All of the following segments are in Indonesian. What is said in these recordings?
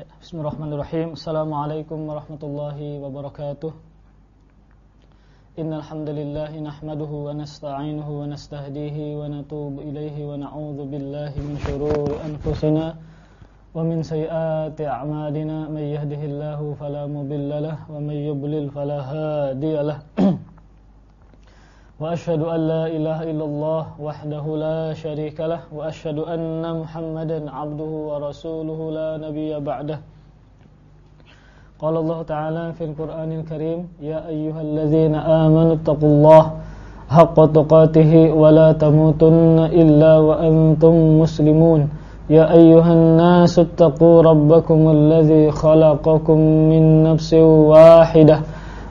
Bismillahirrahmanirrahim. Assalamualaikum warahmatullahi wabarakatuh. Innal hamdalillah nahmaduhu wa nasta'inuhu wa nastahdihi wa natubu ilaihi wa na'udzu billahi min shururi anfusina wa min sayyiati a'malina may yahdihillahu fala mudilla lahu wa may yudlil fala hadiya lahu. وأشهد أن لا إله إلا الله وحده لا شريك له وأشهد أن محمدا عبده ورسوله لا نبي بعده. قال الله تعالى في القرآن الكريم يا أيها الذين آمنوا اتقوا الله حق تقاته ولا تموتن إلا وأنتم مسلمون. يا أيها الناس اتقوا ربكم الذي خلقكم من نفس واحدة.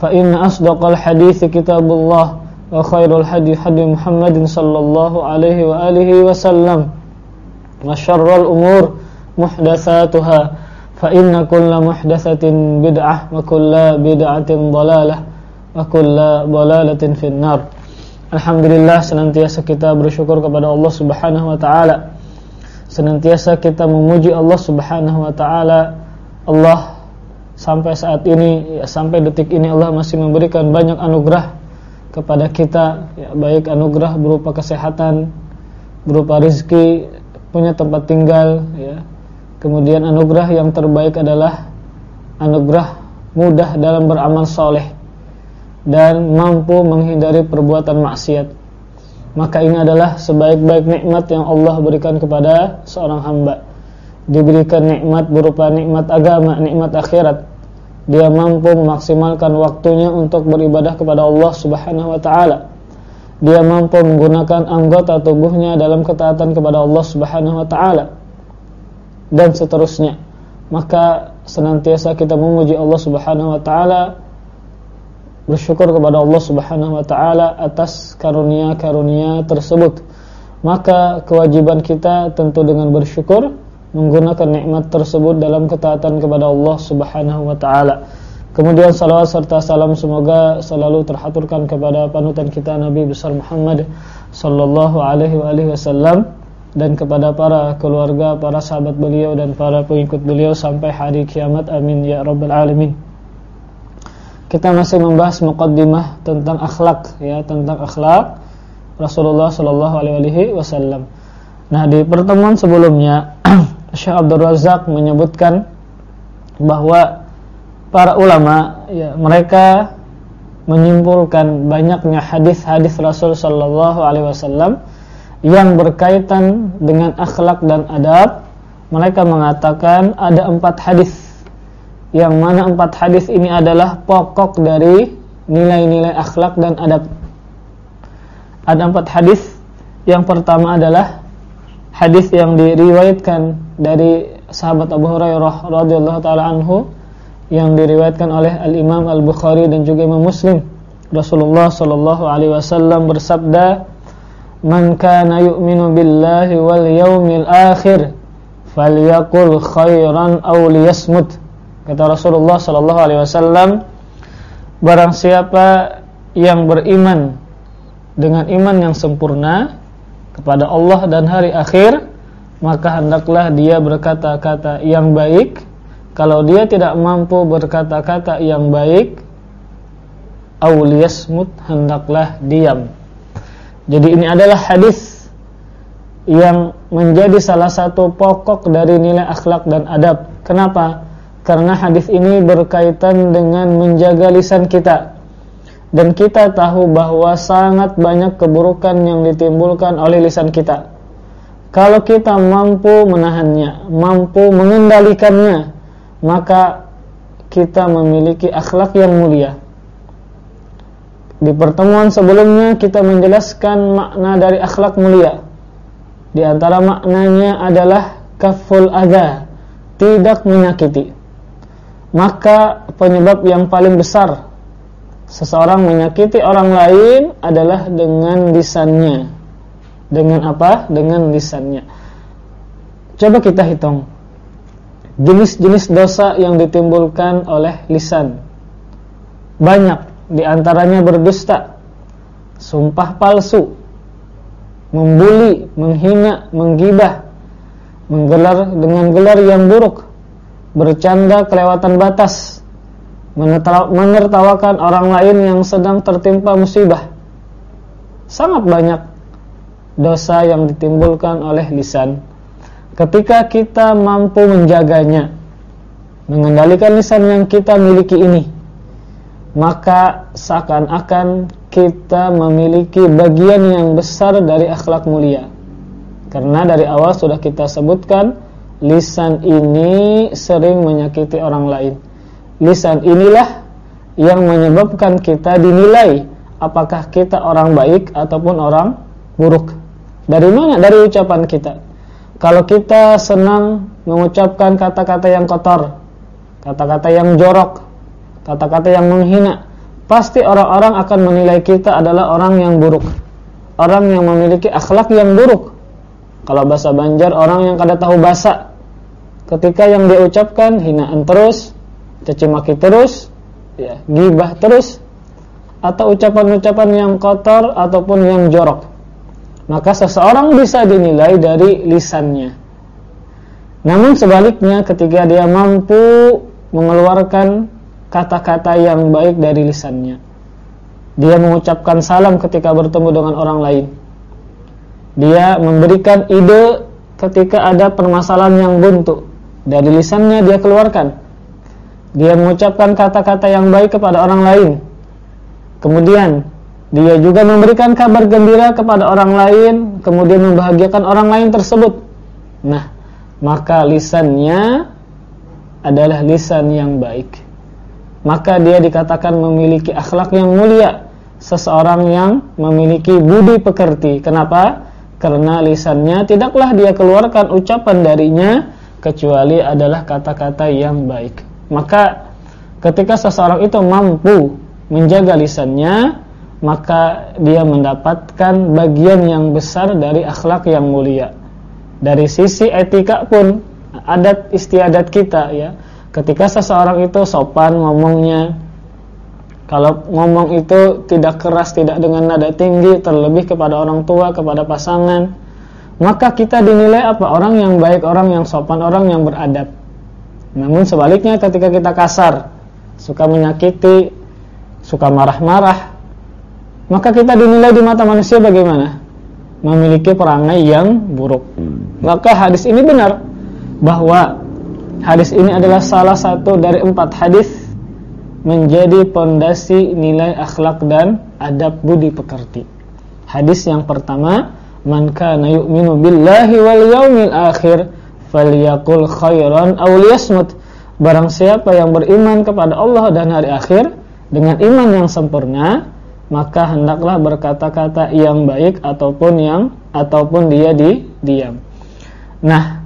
فإن أصدق الحديث كتاب الله وخير الحديث حديث محمد صلى الله عليه وآله وسلم وشر الأمور محدثاتها فإن كل محدثة بدعة وكل بدعة ضلالة وكل ضلالة في النار Alhamdulillah senantiasa kita bersyukur kepada Allah Subhanahu wa taala. Senantiasa kita memuji Allah Subhanahu wa taala. Allah sampai saat ini ya, sampai detik ini Allah masih memberikan banyak anugerah kepada kita ya, baik anugerah berupa kesehatan berupa rizki punya tempat tinggal ya. kemudian anugerah yang terbaik adalah anugerah mudah dalam beramal soleh dan mampu menghindari perbuatan maksiat maka ini adalah sebaik-baik nikmat yang Allah berikan kepada seorang hamba diberikan nikmat berupa nikmat agama, nikmat akhirat. Dia mampu memaksimalkan waktunya untuk beribadah kepada Allah Subhanahu wa taala. Dia mampu menggunakan anggota tubuhnya dalam ketaatan kepada Allah Subhanahu wa taala. Dan seterusnya. Maka senantiasa kita memuji Allah Subhanahu wa taala bersyukur kepada Allah Subhanahu wa taala atas karunia-karunia tersebut. Maka kewajiban kita tentu dengan bersyukur menggunakan nikmat tersebut dalam ketaatan kepada Allah Subhanahu wa taala. Kemudian salawat serta salam semoga selalu terhaturkan kepada panutan kita Nabi besar Muhammad sallallahu alaihi wasallam dan kepada para keluarga, para sahabat beliau dan para pengikut beliau sampai hari kiamat. Amin ya rabbal alamin. Kita masih membahas muqaddimah tentang akhlak ya, tentang akhlak Rasulullah sallallahu alaihi wasallam. Nah, di pertemuan sebelumnya Syekh Abdul Razak menyebutkan bahwa para ulama ya, mereka menyimpulkan banyaknya hadis-hadis Rasul sallallahu alaihi wasallam yang berkaitan dengan akhlak dan adab. Mereka mengatakan ada empat hadis yang mana empat hadis ini adalah pokok dari nilai-nilai akhlak dan adab. Ada empat hadis. Yang pertama adalah hadis yang diriwayatkan dari sahabat Abu Hurairah radhiyallahu taala anhu yang diriwayatkan oleh Al Imam Al Bukhari dan juga Imam Muslim. Rasulullah sallallahu alaihi wasallam bersabda, "Man kana yu'minu billahi wal yawmil akhir falyaqul khairan aw liyasmut." Kata Rasulullah sallallahu alaihi wasallam, barang siapa yang beriman dengan iman yang sempurna kepada Allah dan hari akhir maka hendaklah dia berkata-kata yang baik. Kalau dia tidak mampu berkata-kata yang baik auliyasmut hendaklah diam. Jadi ini adalah hadis yang menjadi salah satu pokok dari nilai akhlak dan adab. Kenapa? karena hadis ini berkaitan dengan menjaga lisan kita dan kita tahu bahwa sangat banyak keburukan yang ditimbulkan oleh lisan kita. Kalau kita mampu menahannya, mampu mengendalikannya, maka kita memiliki akhlak yang mulia. Di pertemuan sebelumnya kita menjelaskan makna dari akhlak mulia. Di antara maknanya adalah kaful adha, tidak menyakiti. Maka penyebab yang paling besar seseorang menyakiti orang lain adalah dengan lisannya. Dengan apa? Dengan lisannya. Coba kita hitung jenis-jenis dosa yang ditimbulkan oleh lisan. Banyak di antaranya berdusta, sumpah palsu, membuli, menghina, menggibah, menggelar dengan gelar yang buruk, bercanda kelewatan batas, menertawakan orang lain yang sedang tertimpa musibah. Sangat banyak dosa yang ditimbulkan oleh lisan ketika kita mampu menjaganya, mengendalikan lisan yang kita miliki ini, maka seakan-akan kita memiliki bagian yang besar dari akhlak mulia. Karena dari awal sudah kita sebutkan, lisan ini sering menyakiti orang lain. Lisan inilah yang menyebabkan kita dinilai apakah kita orang baik ataupun orang buruk. Dari mana? Dari ucapan kita. Kalau kita senang mengucapkan kata-kata yang kotor, kata-kata yang jorok, kata-kata yang menghina, pasti orang-orang akan menilai kita adalah orang yang buruk. Orang yang memiliki akhlak yang buruk. Kalau bahasa Banjar, orang yang kada tahu bahasa. Ketika yang dia ucapkan hinaan terus, caci maki terus, ya, gibah terus, atau ucapan-ucapan yang kotor ataupun yang jorok maka seseorang bisa dinilai dari lisannya. Namun sebaliknya ketika dia mampu mengeluarkan kata-kata yang baik dari lisannya. Dia mengucapkan salam ketika bertemu dengan orang lain. Dia memberikan ide ketika ada permasalahan yang buntu. Dari lisannya dia keluarkan. Dia mengucapkan kata-kata yang baik kepada orang lain. Kemudian dia juga memberikan kabar gembira kepada orang lain, kemudian membahagiakan orang lain tersebut. Nah, maka lisannya adalah lisan yang baik. Maka dia dikatakan memiliki akhlak yang mulia, seseorang yang memiliki budi pekerti. Kenapa? Karena lisannya tidaklah dia keluarkan ucapan darinya kecuali adalah kata-kata yang baik. Maka ketika seseorang itu mampu menjaga lisannya, maka dia mendapatkan bagian yang besar dari akhlak yang mulia. Dari sisi etika pun adat istiadat kita ya. Ketika seseorang itu sopan ngomongnya, kalau ngomong itu tidak keras, tidak dengan nada tinggi, terlebih kepada orang tua, kepada pasangan, maka kita dinilai apa? Orang yang baik, orang yang sopan, orang yang beradab. Namun sebaliknya ketika kita kasar, suka menyakiti, suka marah-marah, maka kita dinilai di mata manusia bagaimana? Memiliki perangai yang buruk. Maka hadis ini benar bahwa hadis ini adalah salah satu dari empat hadis menjadi pondasi nilai akhlak dan adab budi pekerti. Hadis yang pertama, man kana yu'minu billahi wal yaumil akhir falyakul khairan aw liyasmut. Barang siapa yang beriman kepada Allah dan hari akhir dengan iman yang sempurna, maka hendaklah berkata-kata yang baik ataupun yang ataupun dia di diam. Nah,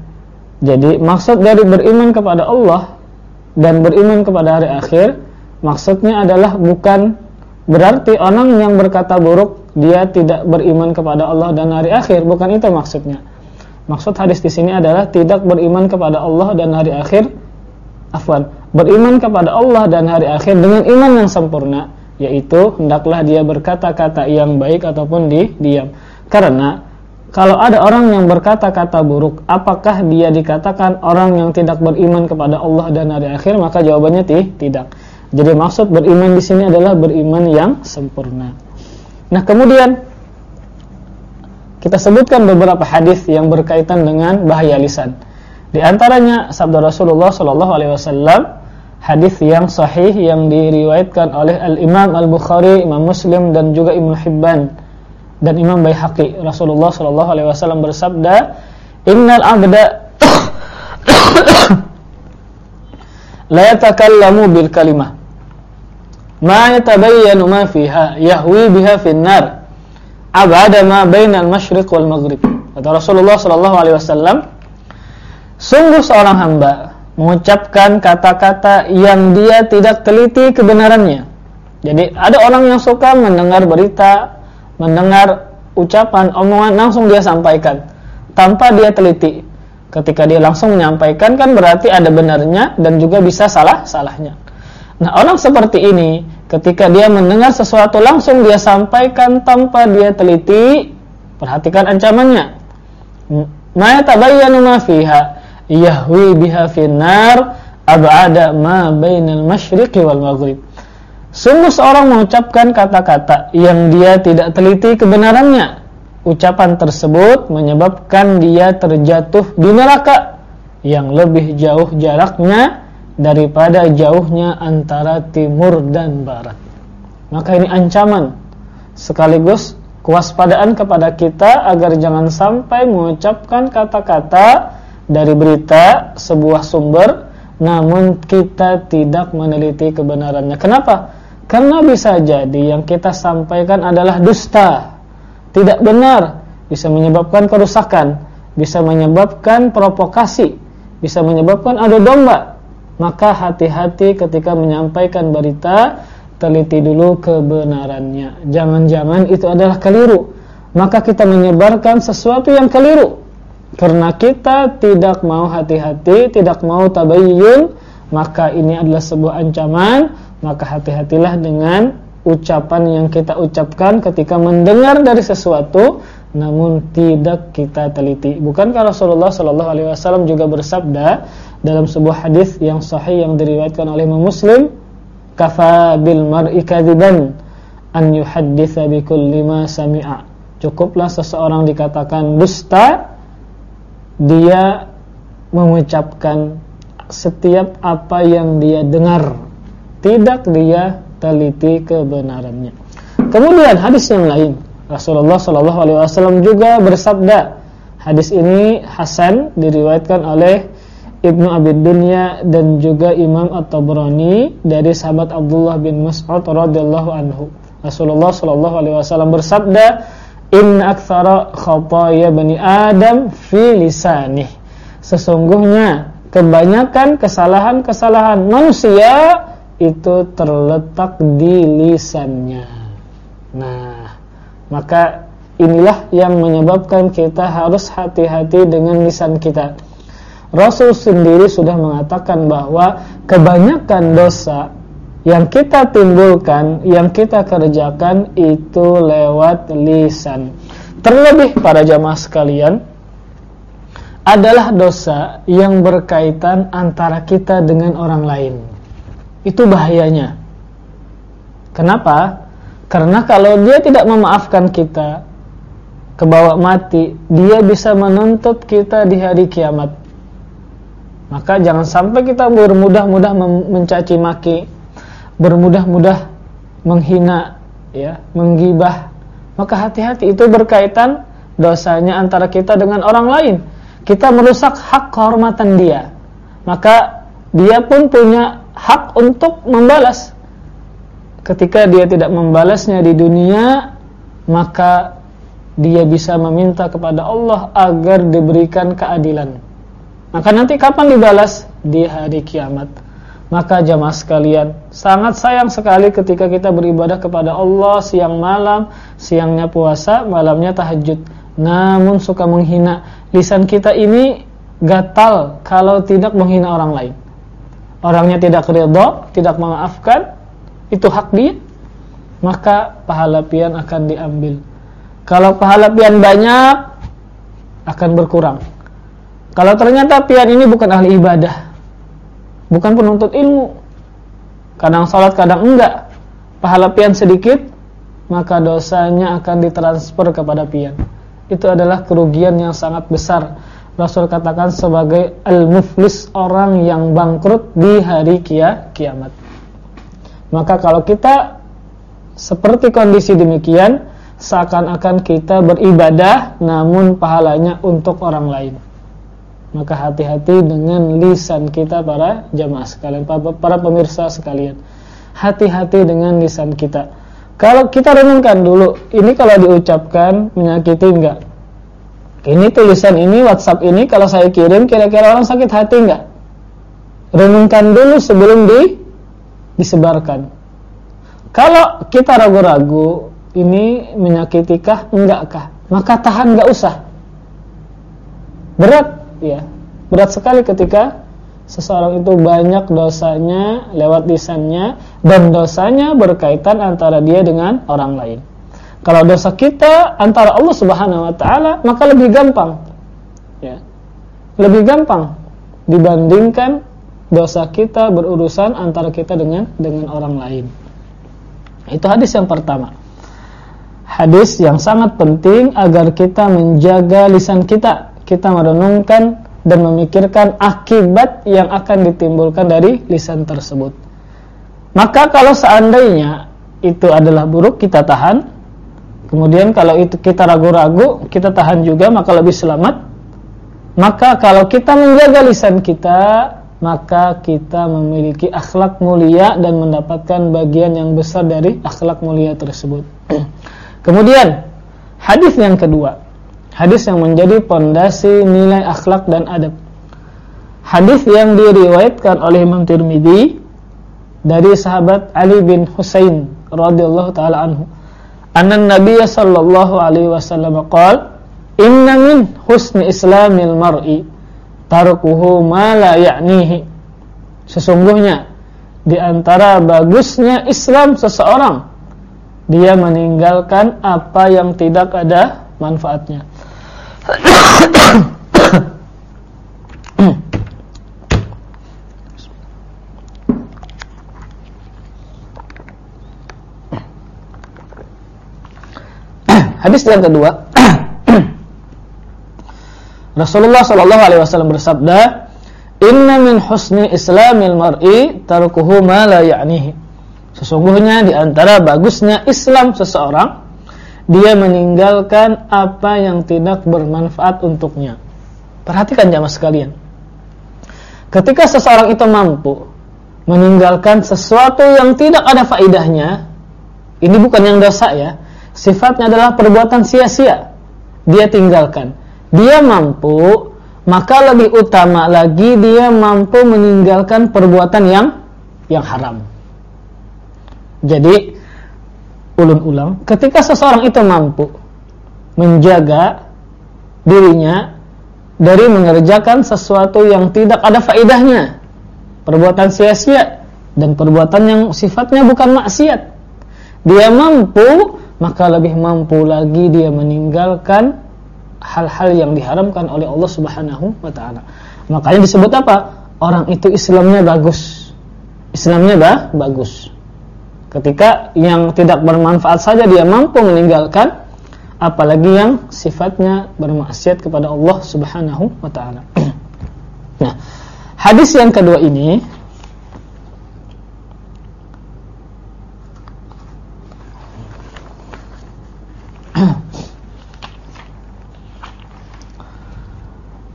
jadi maksud dari beriman kepada Allah dan beriman kepada hari akhir maksudnya adalah bukan berarti orang yang berkata buruk dia tidak beriman kepada Allah dan hari akhir, bukan itu maksudnya. Maksud hadis di sini adalah tidak beriman kepada Allah dan hari akhir afwan, beriman kepada Allah dan hari akhir dengan iman yang sempurna yaitu hendaklah dia berkata-kata yang baik ataupun di diam. Karena kalau ada orang yang berkata-kata buruk, apakah dia dikatakan orang yang tidak beriman kepada Allah dan hari akhir? Maka jawabannya tidak. Jadi maksud beriman di sini adalah beriman yang sempurna. Nah, kemudian kita sebutkan beberapa hadis yang berkaitan dengan bahaya lisan. Di antaranya sabda Rasulullah sallallahu alaihi wasallam hadis yang sahih yang diriwayatkan oleh Al-Imam Al-Bukhari, Imam Muslim dan juga Ibnu Hibban dan Imam Baihaqi. Rasulullah sallallahu alaihi wasallam bersabda, "Innal 'abda la yatakallamu bil kalimah ma yatabayyanu ma fiha yahwi biha fin nar abada ma bainal masyriq wal maghrib." Kata Rasulullah sallallahu alaihi wasallam, sungguh seorang hamba mengucapkan kata-kata yang dia tidak teliti kebenarannya. Jadi ada orang yang suka mendengar berita, mendengar ucapan, omongan langsung dia sampaikan tanpa dia teliti. Ketika dia langsung menyampaikan kan berarti ada benarnya dan juga bisa salah salahnya. Nah, orang seperti ini ketika dia mendengar sesuatu langsung dia sampaikan tanpa dia teliti, perhatikan ancamannya. Ma tabayyanu ma fiha yahwi biha finnar ab'ada ma bainal masyriqi wal maghrib. Sungguh seorang mengucapkan kata-kata yang dia tidak teliti kebenarannya. Ucapan tersebut menyebabkan dia terjatuh di neraka yang lebih jauh jaraknya daripada jauhnya antara timur dan barat. Maka ini ancaman sekaligus kewaspadaan kepada kita agar jangan sampai mengucapkan kata-kata dari berita sebuah sumber namun kita tidak meneliti kebenarannya. Kenapa? Karena bisa jadi yang kita sampaikan adalah dusta, tidak benar, bisa menyebabkan kerusakan, bisa menyebabkan provokasi, bisa menyebabkan adu domba. Maka hati-hati ketika menyampaikan berita, teliti dulu kebenarannya. Jangan-jangan itu adalah keliru. Maka kita menyebarkan sesuatu yang keliru karena kita tidak mau hati-hati, tidak mau tabayyun, maka ini adalah sebuah ancaman, maka hati-hatilah dengan ucapan yang kita ucapkan ketika mendengar dari sesuatu namun tidak kita teliti. Bukankah Rasulullah sallallahu alaihi wasallam juga bersabda dalam sebuah hadis yang sahih yang diriwayatkan oleh Muslim, "Kafa bil mar'i kadziban an yuhadditsa bi kulli sami'a." Cukuplah seseorang dikatakan dusta dia mengucapkan setiap apa yang dia dengar tidak dia teliti kebenarannya kemudian hadis yang lain Rasulullah Shallallahu Alaihi Wasallam juga bersabda hadis ini Hasan diriwayatkan oleh Ibnu Abi Dunya dan juga Imam At-Tabrani dari sahabat Abdullah bin Mas'ud radhiyallahu anhu Rasulullah Shallallahu alaihi wasallam bersabda In aktsara khataya bani Adam fi lisanih. Sesungguhnya kebanyakan kesalahan-kesalahan manusia itu terletak di lisannya. Nah, maka inilah yang menyebabkan kita harus hati-hati dengan lisan kita. Rasul sendiri sudah mengatakan bahwa kebanyakan dosa yang kita timbulkan, yang kita kerjakan itu lewat lisan. Terlebih para jamaah sekalian, adalah dosa yang berkaitan antara kita dengan orang lain. Itu bahayanya. Kenapa? Karena kalau dia tidak memaafkan kita, kebawa mati, dia bisa menuntut kita di hari kiamat. Maka jangan sampai kita bermudah-mudah mencaci maki bermudah-mudah menghina ya, menggibah, maka hati-hati itu berkaitan dosanya antara kita dengan orang lain. Kita merusak hak kehormatan dia. Maka dia pun punya hak untuk membalas. Ketika dia tidak membalasnya di dunia, maka dia bisa meminta kepada Allah agar diberikan keadilan. Maka nanti kapan dibalas? Di hari kiamat. Maka jamaah sekalian, sangat sayang sekali ketika kita beribadah kepada Allah siang malam, siangnya puasa, malamnya tahajud. Namun suka menghina. Lisan kita ini gatal kalau tidak menghina orang lain. Orangnya tidak ridho, tidak memaafkan, itu hak dia. Maka pahala pian akan diambil. Kalau pahala pian banyak, akan berkurang. Kalau ternyata pian ini bukan ahli ibadah, bukan penuntut ilmu. Kadang sholat, kadang enggak. Pahala pian sedikit, maka dosanya akan ditransfer kepada pian. Itu adalah kerugian yang sangat besar. Rasul katakan sebagai al-muflis orang yang bangkrut di hari kia, kiamat. Maka kalau kita seperti kondisi demikian, seakan-akan kita beribadah namun pahalanya untuk orang lain. Maka hati-hati dengan lisan kita para jamaah sekalian, para pemirsa sekalian. Hati-hati dengan lisan kita. Kalau kita renungkan dulu, ini kalau diucapkan menyakiti enggak? Ini tulisan ini, WhatsApp ini kalau saya kirim kira-kira orang sakit hati enggak? renungkan dulu sebelum di disebarkan. Kalau kita ragu-ragu ini menyakitikah enggakkah, maka tahan enggak usah. Berat ya. Berat sekali ketika seseorang itu banyak dosanya lewat lisannya dan dosanya berkaitan antara dia dengan orang lain. Kalau dosa kita antara Allah Subhanahu wa taala, maka lebih gampang. Ya. Lebih gampang dibandingkan dosa kita berurusan antara kita dengan dengan orang lain. Itu hadis yang pertama. Hadis yang sangat penting agar kita menjaga lisan kita. Kita merenungkan dan memikirkan akibat yang akan ditimbulkan dari lisan tersebut. Maka kalau seandainya itu adalah buruk kita tahan. Kemudian kalau itu kita ragu-ragu, kita tahan juga maka lebih selamat. Maka kalau kita menjaga lisan kita, maka kita memiliki akhlak mulia dan mendapatkan bagian yang besar dari akhlak mulia tersebut. Kemudian, hadis yang kedua. Hadis yang menjadi pondasi nilai akhlak dan adab. Hadis yang diriwayatkan oleh Imam Tirmidzi dari sahabat Ali bin Husain radhiyallahu taala anhu. Anna Nabiy sallallahu alaihi wasallam qala, "Inna min husni islamil mar'i tarkuhu ma la ya'nihi. Sesungguhnya di antara bagusnya Islam seseorang dia meninggalkan apa yang tidak ada manfaatnya. Hadis yang kedua Rasulullah Shallallahu Alaihi Wasallam bersabda, Inna min husni Islamil mar'i tarkuhu ma la. Sesungguhnya di antara bagusnya Islam seseorang, dia meninggalkan apa yang tidak bermanfaat untuknya. Perhatikan jamaah sekalian. Ketika seseorang itu mampu meninggalkan sesuatu yang tidak ada faidahnya, ini bukan yang dosa ya. Sifatnya adalah perbuatan sia-sia. Dia tinggalkan dia mampu, maka lebih utama lagi dia mampu meninggalkan perbuatan yang yang haram. Jadi ulun-ulang, ketika seseorang itu mampu menjaga dirinya dari mengerjakan sesuatu yang tidak ada faedahnya, perbuatan sia-sia dan perbuatan yang sifatnya bukan maksiat. Dia mampu, maka lebih mampu lagi dia meninggalkan hal-hal yang diharamkan oleh Allah Subhanahu wa taala. Makanya disebut apa? Orang itu Islamnya bagus. Islamnya bah, bagus. Ketika yang tidak bermanfaat saja dia mampu meninggalkan apalagi yang sifatnya bermaksiat kepada Allah Subhanahu wa taala. nah, hadis yang kedua ini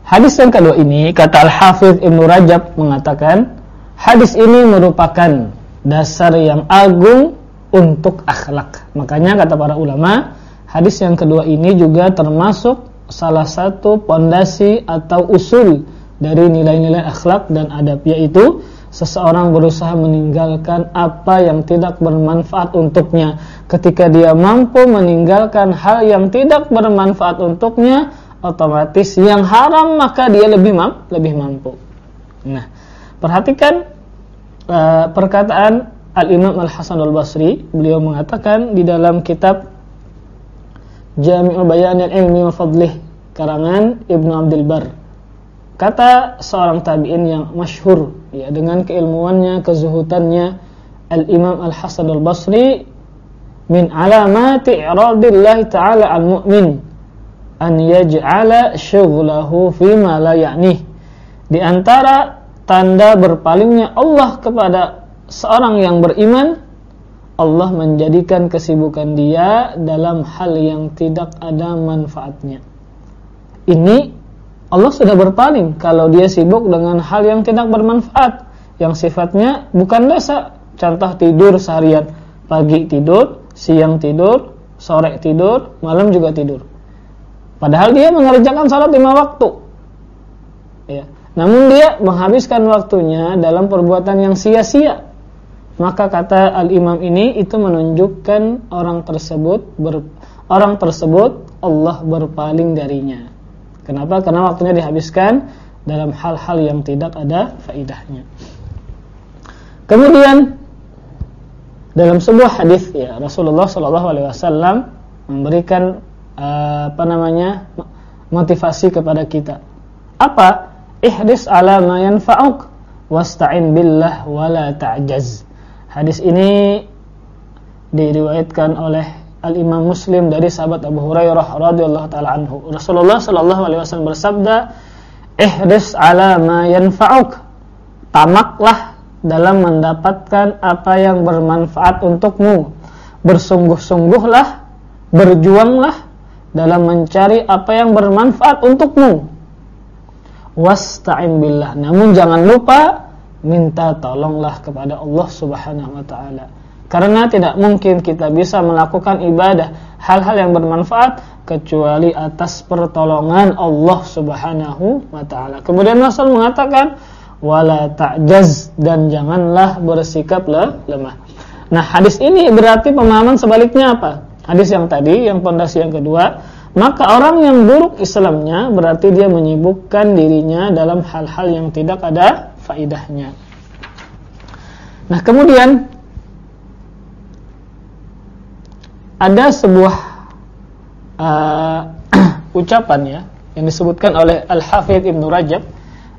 Hadis yang kedua ini kata Al-Hafidh Ibnu Rajab mengatakan hadis ini merupakan dasar yang agung untuk akhlak. Makanya kata para ulama, hadis yang kedua ini juga termasuk salah satu pondasi atau usul dari nilai-nilai akhlak dan adab yaitu seseorang berusaha meninggalkan apa yang tidak bermanfaat untuknya. Ketika dia mampu meninggalkan hal yang tidak bermanfaat untuknya, otomatis yang haram maka dia lebih mam lebih mampu. Nah, perhatikan uh, perkataan Al-Imam Al-Hasan Al-Basri, beliau mengatakan di dalam kitab Jami'ul Bayan Al-Ilmi wa Fadlih karangan Ibnu Abdul Bar. Kata seorang tabi'in yang masyhur ya dengan keilmuannya, kezuhutannya Al-Imam Al-Hasan Al-Basri min alamati i'radillah ta'ala al-mu'min an yaj'ala syughlahu ma la. Di antara tanda berpalingnya Allah kepada seorang yang beriman, Allah menjadikan kesibukan dia dalam hal yang tidak ada manfaatnya. Ini Allah sudah berpaling kalau dia sibuk dengan hal yang tidak bermanfaat, yang sifatnya bukan dosa. Contoh tidur seharian, pagi tidur, siang tidur, sore tidur, malam juga tidur Padahal dia mengerjakan salat lima waktu. Ya. namun dia menghabiskan waktunya dalam perbuatan yang sia-sia. Maka kata al-imam ini itu menunjukkan orang tersebut ber, orang tersebut Allah berpaling darinya. Kenapa? Karena waktunya dihabiskan dalam hal-hal yang tidak ada faidahnya. Kemudian dalam sebuah hadis ya Rasulullah Shallallahu Alaihi Wasallam memberikan uh, apa namanya motivasi kepada kita. Apa? Ihdis ala ma yanfa'uk wasta'in billah wala ta'jaz. Hadis ini diriwayatkan oleh Al-Imam Muslim dari sahabat Abu Hurairah radhiyallahu taala anhu. Rasulullah sallallahu alaihi wasallam bersabda, "Ihris ala ma yanfa'uk." Tamaklah dalam mendapatkan apa yang bermanfaat untukmu. Bersungguh-sungguhlah, berjuanglah dalam mencari apa yang bermanfaat untukmu. Wasta'in billah. Namun jangan lupa minta tolonglah kepada Allah Subhanahu wa taala. Karena tidak mungkin kita bisa melakukan ibadah hal-hal yang bermanfaat kecuali atas pertolongan Allah Subhanahu wa taala. Kemudian Rasul mengatakan wala ta'jaz dan janganlah bersikap lemah. Nah, hadis ini berarti pemahaman sebaliknya apa? Hadis yang tadi, yang pondasi yang kedua, maka orang yang buruk Islamnya berarti dia menyibukkan dirinya dalam hal-hal yang tidak ada faidahnya. Nah, kemudian ada sebuah uh, ucapan ya yang disebutkan oleh Al-Hafidh Ibnu Rajab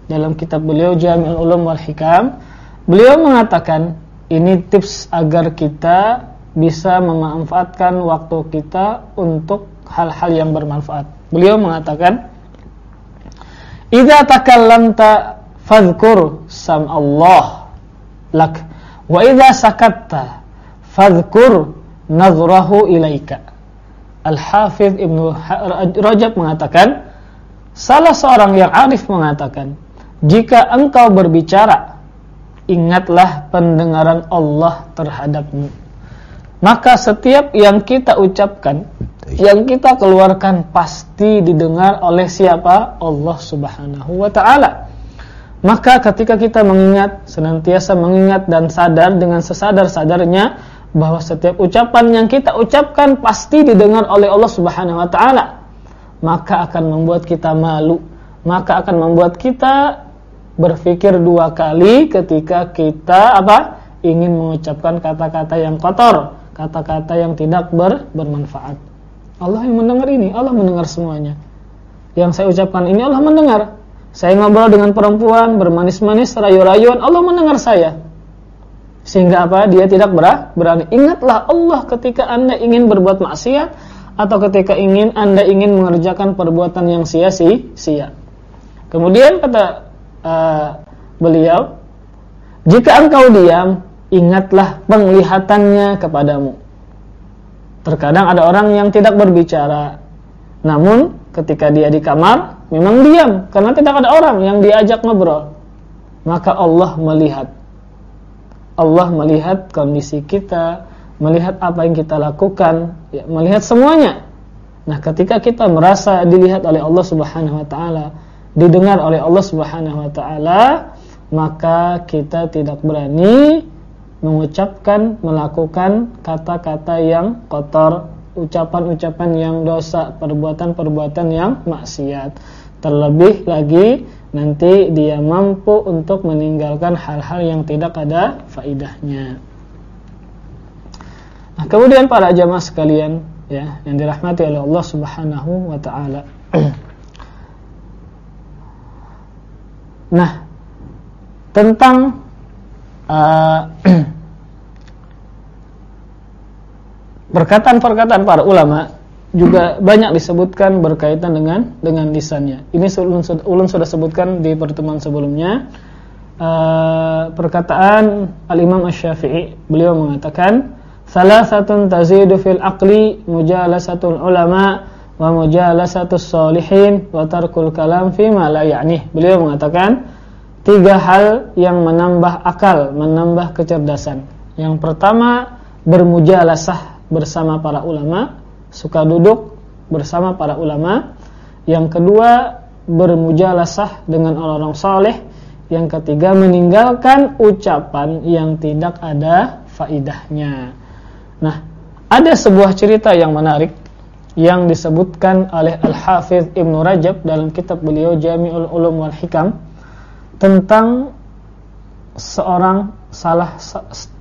dalam kitab beliau Jami'ul Ulum wal Hikam. Beliau mengatakan ini tips agar kita bisa memanfaatkan waktu kita untuk hal-hal yang bermanfaat. Beliau mengatakan, "Idza takallamta fadhkur sam Allah lak wa idza sakatta fadhkur nazrahu ilaika." Al-Hafidh Ibnu Rajab mengatakan, salah seorang yang arif mengatakan, jika engkau berbicara, ingatlah pendengaran Allah terhadapmu. Maka setiap yang kita ucapkan, yang kita keluarkan pasti didengar oleh siapa? Allah Subhanahu wa taala. Maka ketika kita mengingat, senantiasa mengingat dan sadar dengan sesadar-sadarnya bahwa setiap ucapan yang kita ucapkan pasti didengar oleh Allah Subhanahu wa taala, maka akan membuat kita malu, maka akan membuat kita berpikir dua kali ketika kita apa ingin mengucapkan kata-kata yang kotor, kata-kata yang tidak ber, bermanfaat. Allah yang mendengar ini, Allah mendengar semuanya. Yang saya ucapkan ini Allah mendengar. Saya ngobrol dengan perempuan bermanis-manis, rayu-rayuan, Allah mendengar saya. Sehingga apa? Dia tidak berani. Ingatlah Allah ketika Anda ingin berbuat maksiat atau ketika ingin Anda ingin mengerjakan perbuatan yang sia-sia. Kemudian kata uh, beliau, jika engkau diam, ingatlah penglihatannya kepadamu. Terkadang ada orang yang tidak berbicara, namun ketika dia di kamar memang diam karena tidak ada orang yang diajak ngobrol. Maka Allah melihat. Allah melihat kondisi kita, melihat apa yang kita lakukan, ya, melihat semuanya. Nah, ketika kita merasa dilihat oleh Allah Subhanahu wa taala, didengar oleh Allah Subhanahu wa taala, maka kita tidak berani mengucapkan, melakukan kata-kata yang kotor, ucapan-ucapan yang dosa, perbuatan-perbuatan yang maksiat. Terlebih lagi nanti dia mampu untuk meninggalkan hal-hal yang tidak ada faidahnya. Nah, kemudian para jamaah sekalian ya yang dirahmati oleh Allah Subhanahu wa taala. Nah, tentang uh, perkataan-perkataan para ulama juga banyak disebutkan berkaitan dengan dengan lisannya. Ini ulun, ulun sudah sebutkan di pertemuan sebelumnya. Uh, perkataan Al-Imam Asy-Syafi'i, beliau mengatakan, "Salah satu tazidu fil aqli mujalasatul ulama wa mujalasatus solihin wa tarkul kalam fi ma la ya'nih. Beliau mengatakan tiga hal yang menambah akal, menambah kecerdasan. Yang pertama bermujalasah bersama para ulama, suka duduk bersama para ulama. Yang kedua bermujalasah dengan orang-orang saleh. Yang ketiga meninggalkan ucapan yang tidak ada faidahnya. Nah, ada sebuah cerita yang menarik yang disebutkan oleh Al-Hafidh Ibn Rajab dalam kitab beliau Jami'ul Ulum wal Hikam tentang seorang salah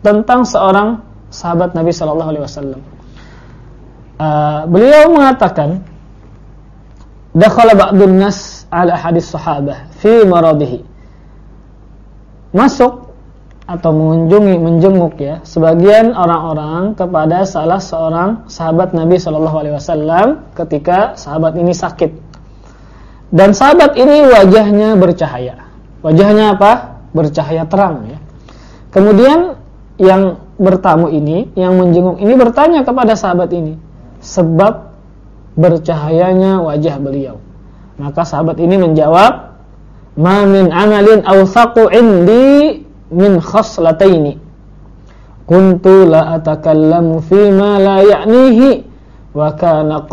tentang seorang sahabat Nabi sallallahu alaihi wasallam. Uh, beliau mengatakan dakhala ba'dun nas ala hadis sahabah fi maradihi. Masuk atau mengunjungi menjenguk ya sebagian orang-orang kepada salah seorang sahabat Nabi Shallallahu alaihi wasallam ketika sahabat ini sakit. Dan sahabat ini wajahnya bercahaya. Wajahnya apa? Bercahaya terang ya. Kemudian yang bertamu ini, yang menjenguk ini bertanya kepada sahabat ini sebab bercahayanya wajah beliau. Maka sahabat ini menjawab, "Ma min amalin awthaqu indi min khoslataini kuntu la atakallamu ma la ya'nihi wa kana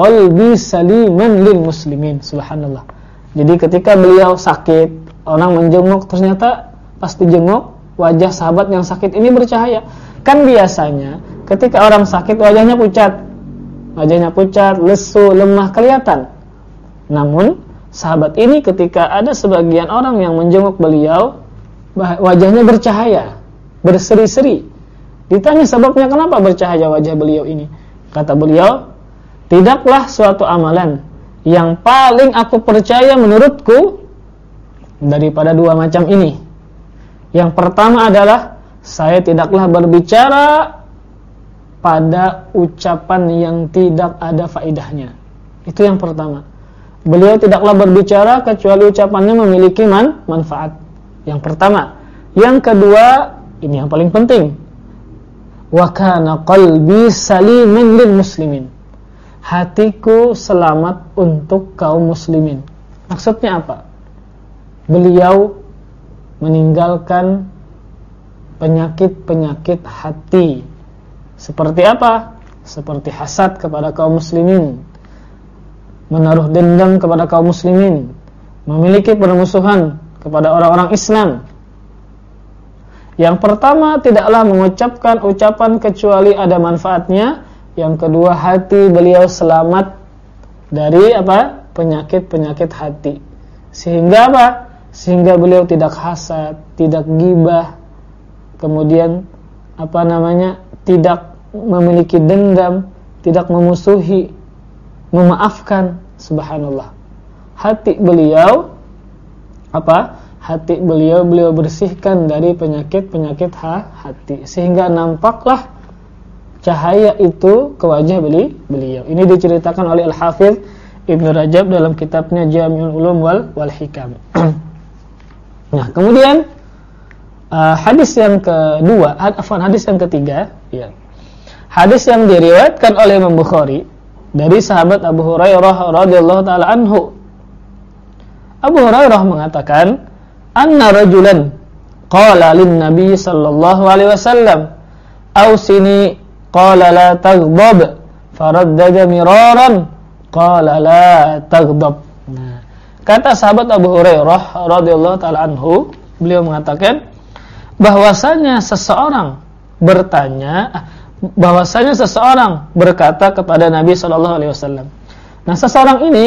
saliman lil muslimin subhanallah jadi ketika beliau sakit orang menjenguk ternyata pas dijenguk wajah sahabat yang sakit ini bercahaya kan biasanya ketika orang sakit wajahnya pucat wajahnya pucat lesu lemah kelihatan namun sahabat ini ketika ada sebagian orang yang menjenguk beliau wajahnya bercahaya, berseri-seri. Ditanya sebabnya kenapa bercahaya wajah beliau ini? Kata beliau, tidaklah suatu amalan yang paling aku percaya menurutku daripada dua macam ini. Yang pertama adalah saya tidaklah berbicara pada ucapan yang tidak ada faidahnya. Itu yang pertama. Beliau tidaklah berbicara kecuali ucapannya memiliki man manfaat. Yang pertama. Yang kedua, ini yang paling penting. Wa kana qalbi saliman lil muslimin. Hatiku selamat untuk kaum muslimin. Maksudnya apa? Beliau meninggalkan penyakit-penyakit hati. Seperti apa? Seperti hasad kepada kaum muslimin, menaruh dendam kepada kaum muslimin, memiliki permusuhan kepada orang-orang Islam. Yang pertama tidaklah mengucapkan ucapan kecuali ada manfaatnya. Yang kedua hati beliau selamat dari apa? penyakit-penyakit hati. Sehingga apa? Sehingga beliau tidak hasad, tidak gibah. Kemudian apa namanya? tidak memiliki dendam, tidak memusuhi, memaafkan subhanallah. Hati beliau apa hati beliau beliau bersihkan dari penyakit-penyakit ha, hati sehingga nampaklah cahaya itu ke wajah beli, beliau. Ini diceritakan oleh Al-Hafidh Ibnu Rajab dalam kitabnya Jami'ul Ulum wal, wal Hikam. nah, kemudian uh, hadis yang kedua, afwan hadis yang ketiga, ya. Hadis yang diriwayatkan oleh Imam Bukhari dari sahabat Abu Hurairah radhiyallahu taala anhu Abu Hurairah mengatakan, "Anna rajulan qala lin Nabi sallallahu alaihi wasallam, "Ausini qala la taghdab." Faraddada miraran qala la taghdab. Kata sahabat Abu Hurairah radhiyallahu taala anhu, beliau mengatakan bahwasanya seseorang bertanya bahwasanya seseorang berkata kepada Nabi sallallahu alaihi wasallam. Nah, seseorang ini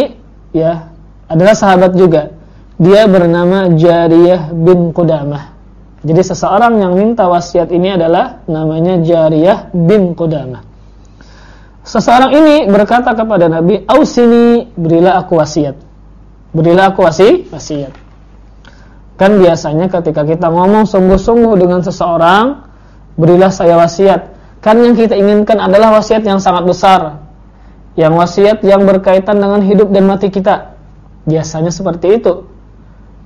ya adalah sahabat juga. Dia bernama Jariyah bin Qudamah. Jadi seseorang yang minta wasiat ini adalah namanya Jariyah bin Qudamah. Seseorang ini berkata kepada Nabi, "Ausini, berilah aku wasiat." Berilah aku wasi, wasiat. Kan biasanya ketika kita ngomong sungguh-sungguh dengan seseorang, berilah saya wasiat. Kan yang kita inginkan adalah wasiat yang sangat besar. Yang wasiat yang berkaitan dengan hidup dan mati kita. Biasanya seperti itu.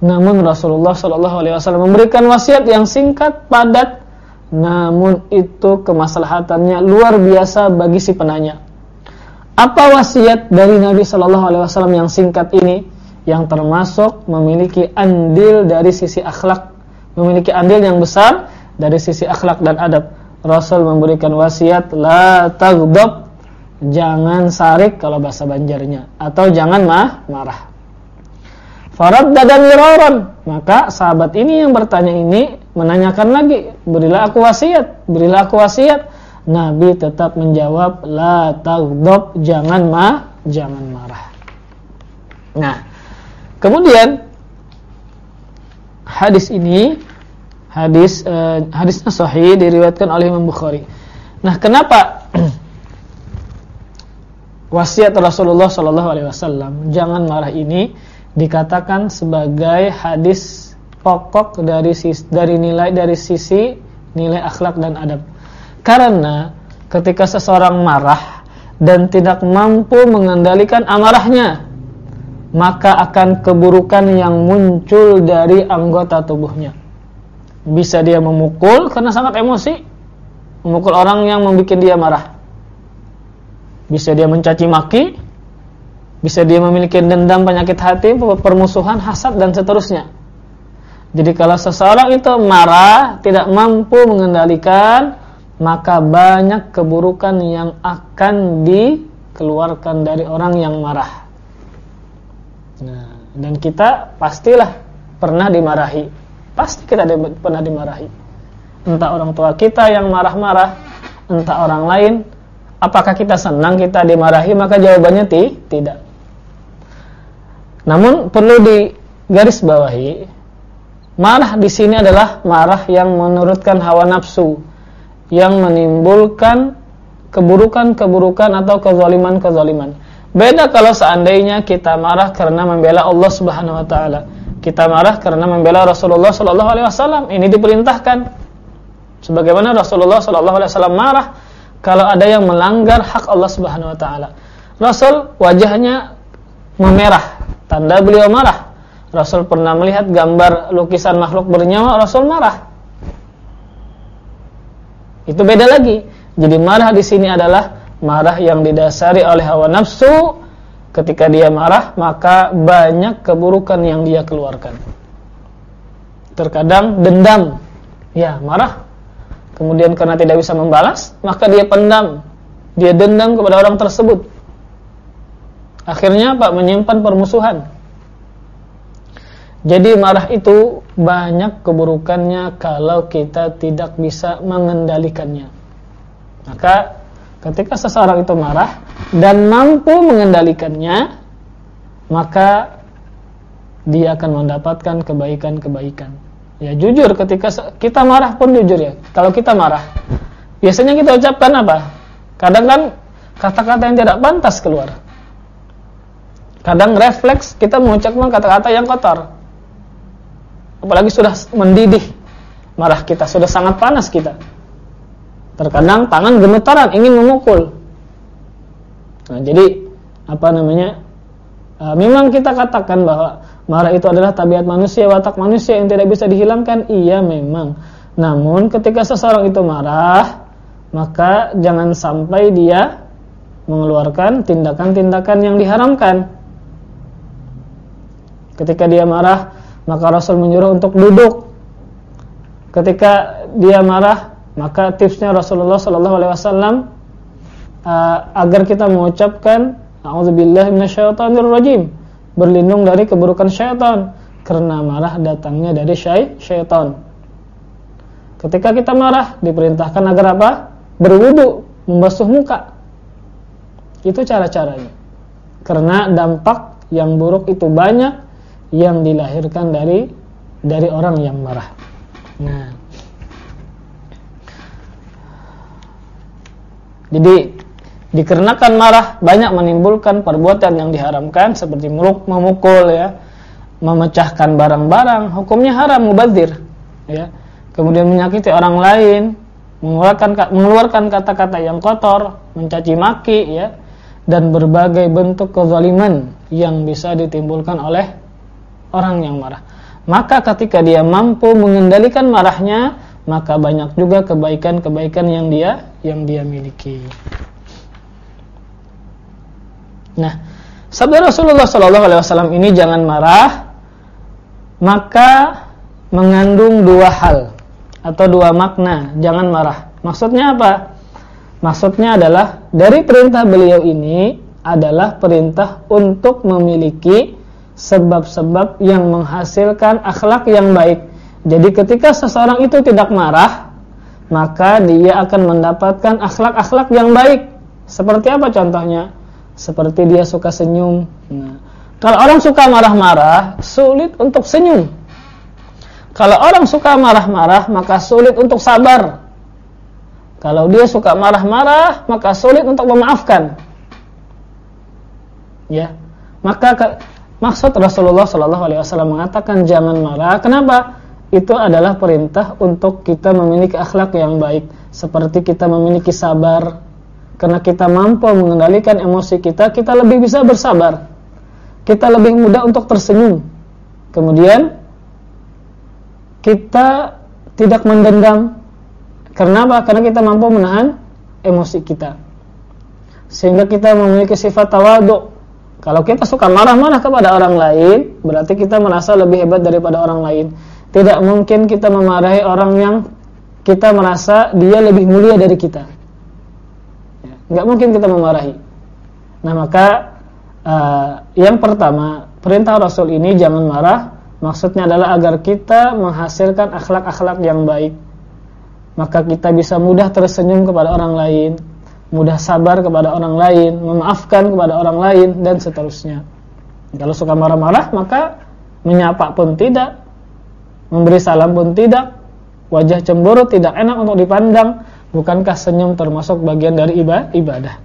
Namun Rasulullah Shallallahu Alaihi Wasallam memberikan wasiat yang singkat, padat, namun itu kemaslahatannya luar biasa bagi si penanya. Apa wasiat dari Nabi Shallallahu Alaihi Wasallam yang singkat ini? Yang termasuk memiliki andil dari sisi akhlak, memiliki andil yang besar dari sisi akhlak dan adab. Rasul memberikan wasiat la taghdab, jangan sarik kalau bahasa Banjarnya, atau jangan mah marah. Faraddada miraran. Maka sahabat ini yang bertanya ini menanyakan lagi, berilah aku wasiat, berilah aku wasiat. Nabi tetap menjawab, la taghdab, jangan ma, jangan marah. Nah, kemudian hadis ini hadis eh, hadisnya sahih diriwayatkan oleh Imam Bukhari. Nah, kenapa wasiat Rasulullah Shallallahu alaihi wasallam jangan marah ini dikatakan sebagai hadis pokok dari sisi, dari nilai dari sisi nilai akhlak dan adab. Karena ketika seseorang marah dan tidak mampu mengendalikan amarahnya, maka akan keburukan yang muncul dari anggota tubuhnya. Bisa dia memukul karena sangat emosi, memukul orang yang membuat dia marah. Bisa dia mencaci maki, bisa dia memiliki dendam, penyakit hati, permusuhan, hasad dan seterusnya. Jadi kalau seseorang itu marah, tidak mampu mengendalikan, maka banyak keburukan yang akan dikeluarkan dari orang yang marah. Dan kita pastilah pernah dimarahi. Pasti kita di, pernah dimarahi. Entah orang tua kita yang marah-marah, entah orang lain. Apakah kita senang kita dimarahi? Maka jawabannya ti, tidak. Namun perlu digarisbawahi, marah di sini adalah marah yang menurutkan hawa nafsu, yang menimbulkan keburukan-keburukan atau kezaliman-kezaliman. Beda kalau seandainya kita marah karena membela Allah Subhanahu wa taala. Kita marah karena membela Rasulullah sallallahu alaihi wasallam. Ini diperintahkan. Sebagaimana Rasulullah sallallahu alaihi wasallam marah kalau ada yang melanggar hak Allah Subhanahu wa taala. Rasul wajahnya memerah Tanda beliau marah. Rasul pernah melihat gambar lukisan makhluk bernyawa, Rasul marah. Itu beda lagi. Jadi marah di sini adalah marah yang didasari oleh hawa nafsu. Ketika dia marah, maka banyak keburukan yang dia keluarkan. Terkadang dendam. Ya, marah. Kemudian karena tidak bisa membalas, maka dia pendam. Dia dendam kepada orang tersebut. Akhirnya Pak menyimpan permusuhan. Jadi marah itu banyak keburukannya kalau kita tidak bisa mengendalikannya. Maka ketika seseorang itu marah dan mampu mengendalikannya, maka dia akan mendapatkan kebaikan-kebaikan. Ya jujur ketika kita marah pun jujur ya. Kalau kita marah, biasanya kita ucapkan apa? Kadang kan kata-kata yang tidak pantas keluar. Kadang refleks kita mengucapkan kata-kata yang kotor. Apalagi sudah mendidih marah kita, sudah sangat panas kita. Terkadang tangan gemetaran ingin memukul. Nah, jadi apa namanya? E, memang kita katakan bahwa marah itu adalah tabiat manusia, watak manusia yang tidak bisa dihilangkan. Iya, memang. Namun ketika seseorang itu marah, maka jangan sampai dia mengeluarkan tindakan-tindakan yang diharamkan. Ketika dia marah, maka Rasul menyuruh untuk duduk. Ketika dia marah, maka tipsnya Rasulullah Sallallahu Alaihi Wasallam uh, agar kita mengucapkan rajim berlindung dari keburukan syaitan karena marah datangnya dari syai syaitan. Ketika kita marah diperintahkan agar apa? Berwudu, membasuh muka. Itu cara-caranya. Karena dampak yang buruk itu banyak yang dilahirkan dari dari orang yang marah. Nah, jadi dikarenakan marah banyak menimbulkan perbuatan yang diharamkan seperti memukul ya, memecahkan barang-barang, hukumnya haram mubazir ya. Kemudian menyakiti orang lain, mengeluarkan mengeluarkan kata-kata yang kotor, mencaci maki ya dan berbagai bentuk kezaliman yang bisa ditimbulkan oleh orang yang marah. Maka ketika dia mampu mengendalikan marahnya, maka banyak juga kebaikan-kebaikan yang dia yang dia miliki. Nah, sabda Rasulullah Shallallahu Alaihi Wasallam ini jangan marah, maka mengandung dua hal atau dua makna. Jangan marah. Maksudnya apa? Maksudnya adalah dari perintah beliau ini adalah perintah untuk memiliki sebab-sebab yang menghasilkan akhlak yang baik. Jadi ketika seseorang itu tidak marah, maka dia akan mendapatkan akhlak-akhlak yang baik. Seperti apa contohnya? Seperti dia suka senyum. Nah, kalau orang suka marah-marah, sulit untuk senyum. Kalau orang suka marah-marah, maka sulit untuk sabar. Kalau dia suka marah-marah, maka sulit untuk memaafkan. Ya. Maka ke, maksud Rasulullah Shallallahu alaihi wasallam mengatakan jangan marah. Kenapa? Itu adalah perintah untuk kita memiliki akhlak yang baik, seperti kita memiliki sabar. Karena kita mampu mengendalikan emosi kita, kita lebih bisa bersabar. Kita lebih mudah untuk tersenyum. Kemudian kita tidak mendendam karena apa? Karena kita mampu menahan emosi kita. Sehingga kita memiliki sifat tawadu. Kalau kita suka marah-marah kepada orang lain, berarti kita merasa lebih hebat daripada orang lain. Tidak mungkin kita memarahi orang yang kita merasa dia lebih mulia dari kita. Ya, nggak mungkin kita memarahi. Nah maka uh, yang pertama perintah Rasul ini jangan marah. Maksudnya adalah agar kita menghasilkan akhlak-akhlak yang baik maka kita bisa mudah tersenyum kepada orang lain, mudah sabar kepada orang lain, memaafkan kepada orang lain dan seterusnya. Kalau suka marah-marah maka menyapa pun tidak, memberi salam pun tidak, wajah cemburu tidak enak untuk dipandang, bukankah senyum termasuk bagian dari ibadah?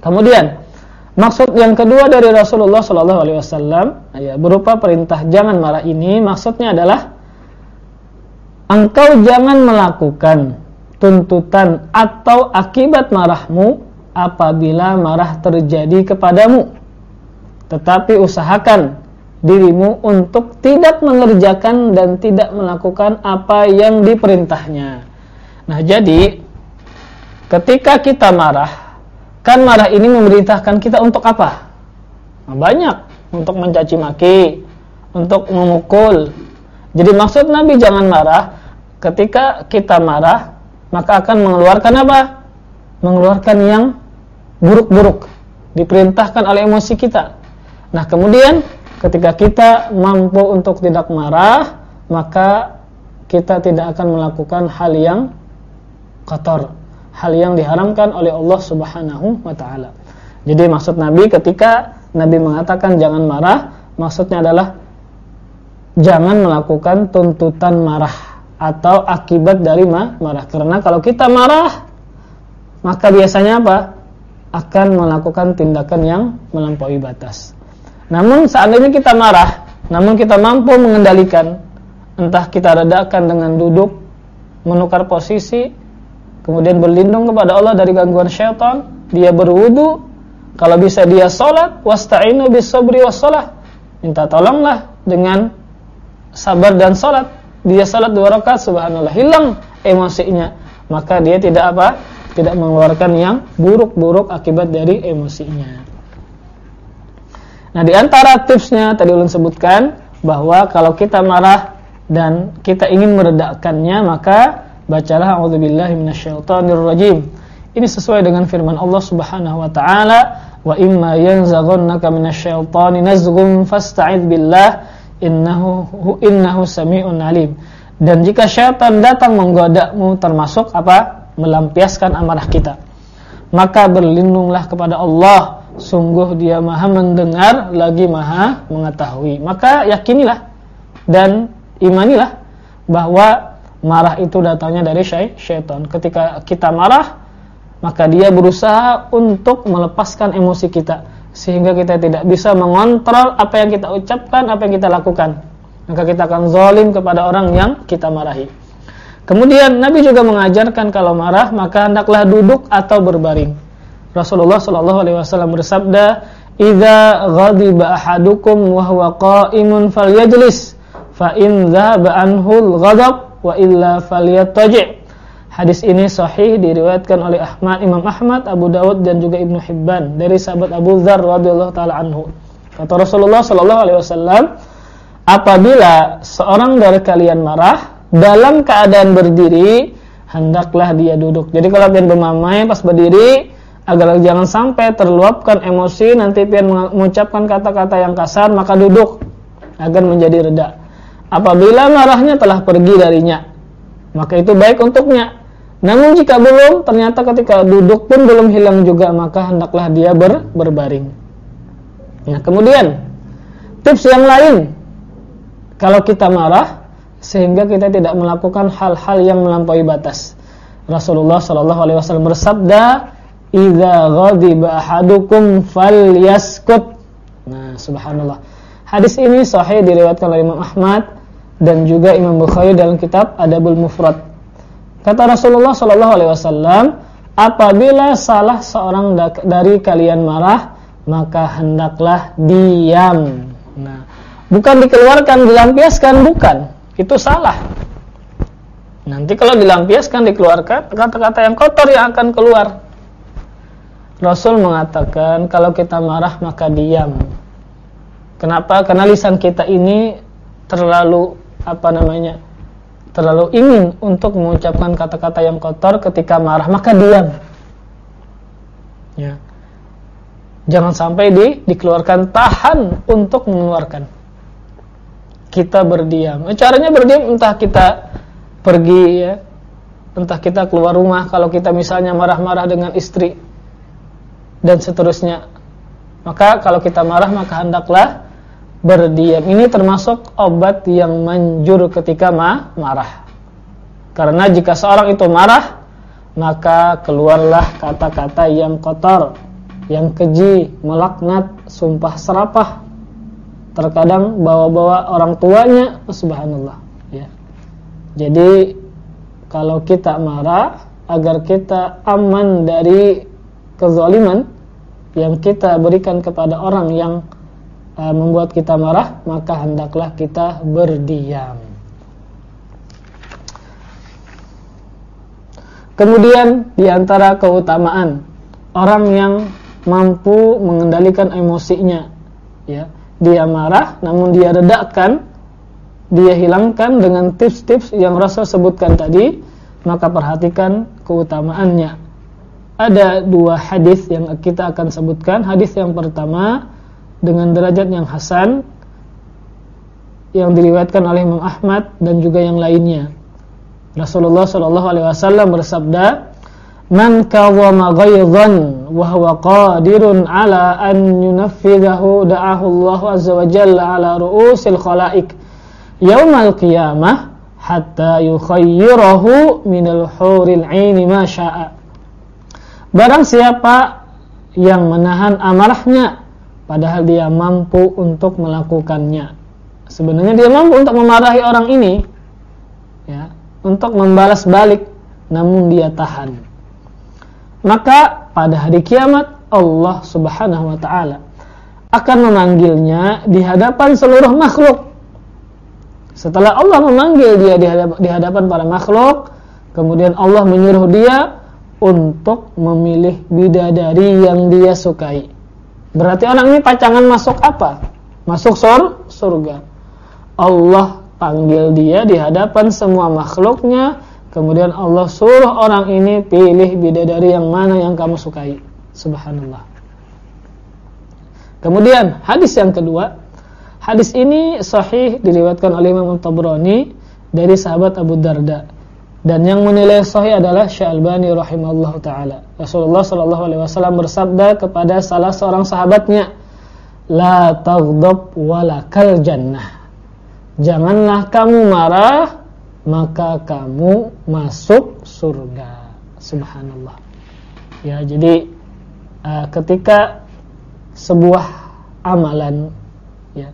Kemudian maksud yang kedua dari Rasulullah Shallallahu Alaihi Wasallam ya berupa perintah jangan marah ini maksudnya adalah engkau jangan melakukan tuntutan atau akibat marahmu apabila marah terjadi kepadamu tetapi usahakan dirimu untuk tidak mengerjakan dan tidak melakukan apa yang diperintahnya. Nah jadi ketika kita marah kan marah ini memerintahkan kita untuk apa? Nah, banyak. Untuk mencaci maki untuk memukul. Jadi maksud Nabi jangan marah. Ketika kita marah maka akan mengeluarkan apa? Mengeluarkan yang buruk-buruk. Diperintahkan oleh emosi kita. Nah, kemudian ketika kita mampu untuk tidak marah, maka kita tidak akan melakukan hal yang kotor, hal yang diharamkan oleh Allah Subhanahu wa taala. Jadi maksud Nabi ketika Nabi mengatakan jangan marah, maksudnya adalah jangan melakukan tuntutan marah atau akibat dari marah. Karena kalau kita marah, maka biasanya apa? Akan melakukan tindakan yang melampaui batas. Namun seandainya kita marah, namun kita mampu mengendalikan, entah kita redakan dengan duduk, menukar posisi, kemudian berlindung kepada Allah dari gangguan syaitan, dia berwudu, kalau bisa dia sholat, wasta'inu bis sabri was minta tolonglah dengan sabar dan salat, dia salat dua rakaat subhanallah hilang emosinya, maka dia tidak apa? Tidak mengeluarkan yang buruk-buruk akibat dari emosinya. Nah, di antara tipsnya tadi ulun sebutkan bahwa kalau kita marah dan kita ingin meredakannya, maka bacalah a'udzubillahi. Ini sesuai dengan firman Allah Subhanahu wa taala, "Wa imma yanzaghannaka minasyaitani nazghun fasta'idz billah." innahu innahu sami'un alim. Dan jika syaitan datang menggodamu termasuk apa? melampiaskan amarah kita. Maka berlindunglah kepada Allah, sungguh Dia Maha mendengar lagi Maha mengetahui. Maka yakinilah dan imanilah bahwa marah itu datangnya dari syaitan. Ketika kita marah, maka dia berusaha untuk melepaskan emosi kita sehingga kita tidak bisa mengontrol apa yang kita ucapkan, apa yang kita lakukan. Maka kita akan zalim kepada orang yang kita marahi. Kemudian Nabi juga mengajarkan kalau marah maka hendaklah duduk atau berbaring. Rasulullah Shallallahu alaihi wasallam bersabda, "Idza ghadiba ahadukum wa huwa qa'imun falyajlis, fa in dhahaba anhu al-ghadab wa illa falyattaji'." Hadis ini sahih diriwayatkan oleh Ahmad, Imam Ahmad, Abu Dawud dan juga Ibnu Hibban dari sahabat Abu Dzar radhiyallahu taala anhu. Kata Rasulullah sallallahu alaihi wasallam, apabila seorang dari kalian marah dalam keadaan berdiri, hendaklah dia duduk. Jadi kalau kalian bermamai pas berdiri, agar jangan sampai terluapkan emosi nanti pian mengucapkan kata-kata yang kasar maka duduk agar menjadi reda. Apabila marahnya telah pergi darinya maka itu baik untuknya. Namun jika belum ternyata ketika duduk pun belum hilang juga maka hendaklah dia ber, berbaring. Nah kemudian tips yang lain. Kalau kita marah sehingga kita tidak melakukan hal-hal yang melampaui batas. Rasulullah Shallallahu Alaihi Wasallam bersabda idza ghadiba ahadukum falyaskut. Nah, subhanallah. Hadis ini sahih diriwayatkan oleh Imam Ahmad dan juga Imam Bukhari dalam kitab Adabul Mufrad. Kata Rasulullah sallallahu alaihi wasallam, apabila salah seorang dari kalian marah, maka hendaklah diam. Nah, bukan dikeluarkan, dilampiaskan, bukan. Itu salah. Nanti kalau dilampiaskan, dikeluarkan, kata-kata yang kotor yang akan keluar. Rasul mengatakan kalau kita marah maka diam. Kenapa? Karena lisan kita ini terlalu apa namanya? terlalu ingin untuk mengucapkan kata-kata yang kotor ketika marah, maka diam. Ya. Jangan sampai di, dikeluarkan, tahan untuk mengeluarkan. Kita berdiam. Caranya berdiam entah kita pergi ya, entah kita keluar rumah kalau kita misalnya marah-marah dengan istri dan seterusnya. Maka kalau kita marah maka hendaklah berdiam. Ini termasuk obat yang manjur ketika ma marah. Karena jika seorang itu marah, maka keluarlah kata-kata yang kotor, yang keji, melaknat, sumpah serapah. Terkadang bawa-bawa orang tuanya, subhanallah, ya. Jadi kalau kita marah agar kita aman dari kezaliman yang kita berikan kepada orang yang uh, membuat kita marah, maka hendaklah kita berdiam. Kemudian di antara keutamaan orang yang mampu mengendalikan emosinya, ya, dia marah namun dia redakan, dia hilangkan dengan tips-tips yang Rasul sebutkan tadi, maka perhatikan keutamaannya ada dua hadis yang kita akan sebutkan. Hadis yang pertama dengan derajat yang hasan yang diriwayatkan oleh Imam Ahmad dan juga yang lainnya. Rasulullah sallallahu alaihi wasallam bersabda, "Man kawama ghaidhan wa huwa qadirun ala an yunaffidahu da'ahu Allah azza wa jalla ala ru'usil khalaiq yaumal qiyamah hatta yukhayyirahu minal huril 'aini ma syaa." Barang siapa yang menahan amarahnya padahal dia mampu untuk melakukannya. Sebenarnya dia mampu untuk memarahi orang ini ya, untuk membalas balik namun dia tahan. Maka pada hari kiamat Allah Subhanahu wa taala akan memanggilnya di hadapan seluruh makhluk. Setelah Allah memanggil dia di hadapan para makhluk, kemudian Allah menyuruh dia untuk memilih bidadari yang dia sukai. Berarti orang ini pacangan masuk apa? Masuk sur surga. Allah panggil dia di hadapan semua makhluknya, kemudian Allah suruh orang ini pilih bidadari yang mana yang kamu sukai. Subhanallah. Kemudian hadis yang kedua, hadis ini sahih diriwayatkan oleh Imam Tabrani dari sahabat Abu Darda dan yang menilai sahih adalah Syalbani rahimahullah taala. Rasulullah sallallahu alaihi wasallam bersabda kepada salah seorang sahabatnya, "La taghdab walakal jannah." Janganlah kamu marah, maka kamu masuk surga. Subhanallah. Ya, jadi uh, ketika sebuah amalan ya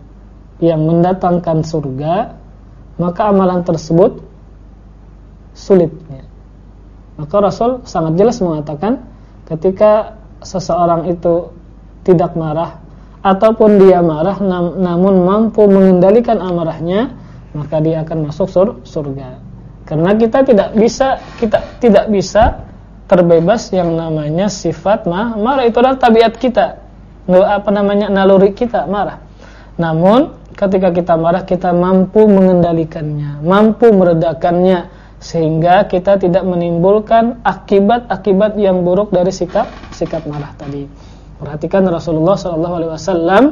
yang mendatangkan surga, maka amalan tersebut sulit ya. Maka Rasul sangat jelas mengatakan ketika seseorang itu tidak marah ataupun dia marah nam namun mampu mengendalikan amarahnya, maka dia akan masuk sur surga. Karena kita tidak bisa kita tidak bisa terbebas yang namanya sifat ma marah itu adalah tabiat kita. apa namanya naluri kita marah. Namun ketika kita marah kita mampu mengendalikannya, mampu meredakannya sehingga kita tidak menimbulkan akibat-akibat yang buruk dari sikap sikap marah tadi. Perhatikan Rasulullah Shallallahu Alaihi Wasallam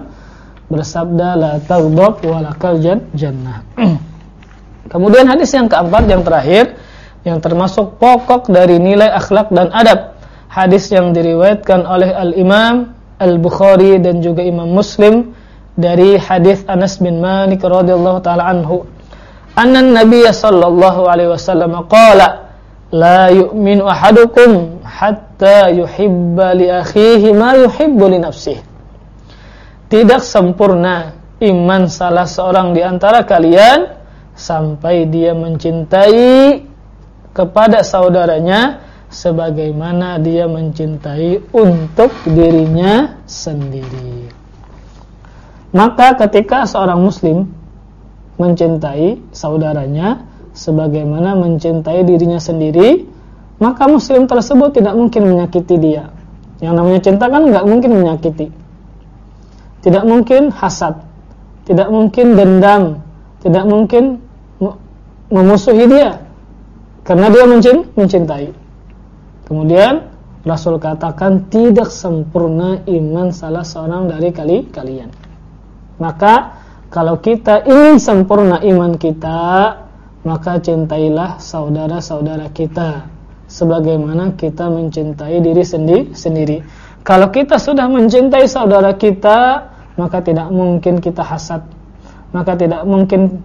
bersabda la taghdab walakal jannah. Kemudian hadis yang keempat yang terakhir yang termasuk pokok dari nilai akhlak dan adab. Hadis yang diriwayatkan oleh Al-Imam Al-Bukhari dan juga Imam Muslim dari hadis Anas bin Malik radhiyallahu taala anhu anna Nabi sallallahu alaihi wasallam qala la yu'minu ahadukum hatta yuhibba li akhihi ma yuhibbu li nafsihi tidak sempurna iman salah seorang di antara kalian sampai dia mencintai kepada saudaranya sebagaimana dia mencintai untuk dirinya sendiri. Maka ketika seorang muslim mencintai saudaranya sebagaimana mencintai dirinya sendiri, maka muslim tersebut tidak mungkin menyakiti dia. Yang namanya cinta kan nggak mungkin menyakiti. Tidak mungkin hasad, tidak mungkin dendam, tidak mungkin memusuhi dia karena dia mencintai. Kemudian Rasul katakan tidak sempurna iman salah seorang dari kali kalian. Maka kalau kita ingin sempurna iman kita, maka cintailah saudara-saudara kita sebagaimana kita mencintai diri sendiri sendiri. Kalau kita sudah mencintai saudara kita, maka tidak mungkin kita hasad. Maka tidak mungkin